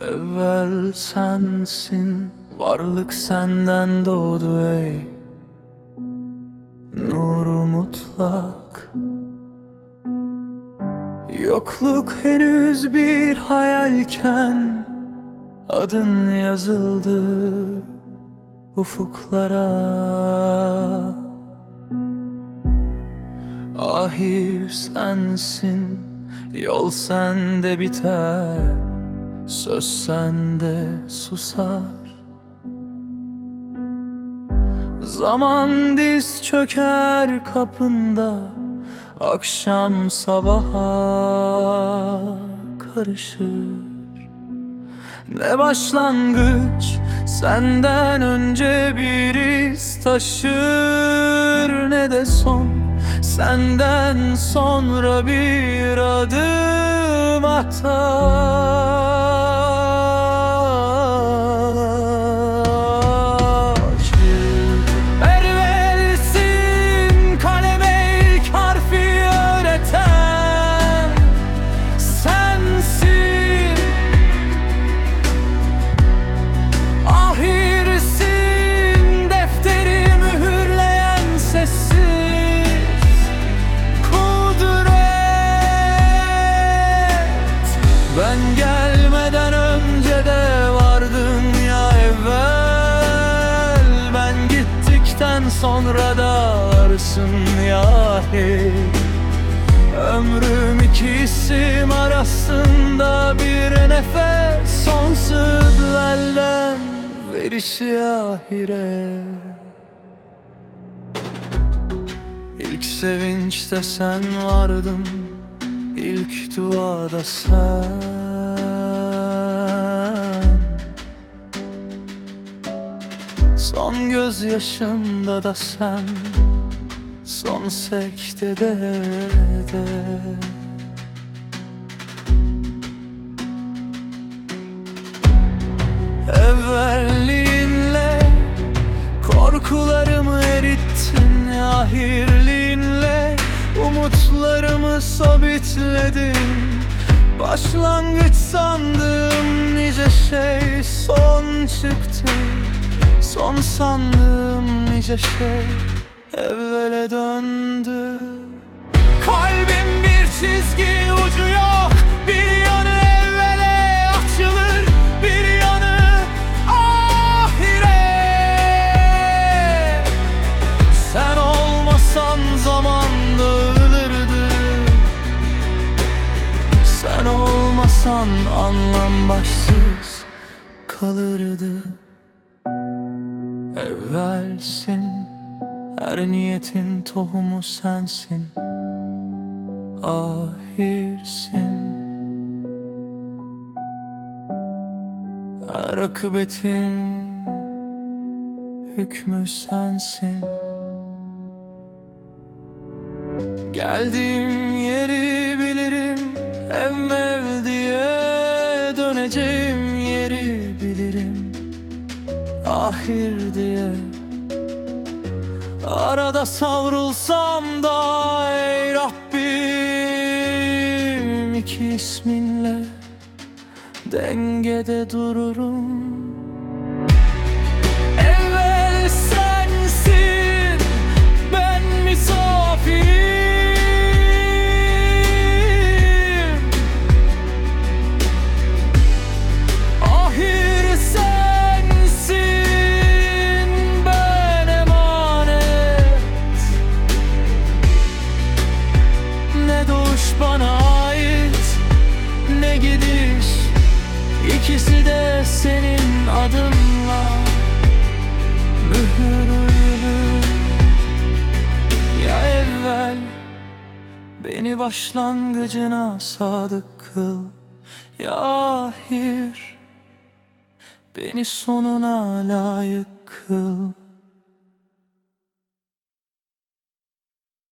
Evvel sensin, varlık senden doğdu ey. Nuru mutlak. Yokluk henüz bir hayalken Adın yazıldı ufuklara. Ahir sensin, yol sende biter Söz sende susar. Zaman diz çöker kapında Akşam sabaha karışır. Ne başlangıç senden önce bir iz taşır Ne de son senden sonra bir adım matar. Sonra da varsın ya hey Ömrüm iki isim arasında bir nefes Sonsuz elden verişi ahire. İlk sevinçte sen vardın İlk duada sen Son gözyaşımda da sen Son sekte de. Evvelliğinle Korkularımı erittin Ahirliğinle Umutlarımı sabitledin. Başlangıç sandığım nice şey Son çıktı Son sandığım nice şey Evvele döndü. Kalbim bir çizgi ucu Bir yanı evvele açılır Bir yanı ahire. Sen olmasan zaman dağılırdı. Sen olmasan anlam başsız kalırdı Evvelsin her niyetin tohumu sensin. Ahirsin. Her akıbetin hükmü sensin. Geldiğim yeri bilirim Ev ev Ahir diye Arada savrulsam da ey Rabbim iki isminle dengede dururum senin adınla mühürlü Ya evvel beni başlangıcına sadık kıl. Ya ahir Beni sonuna layık kıl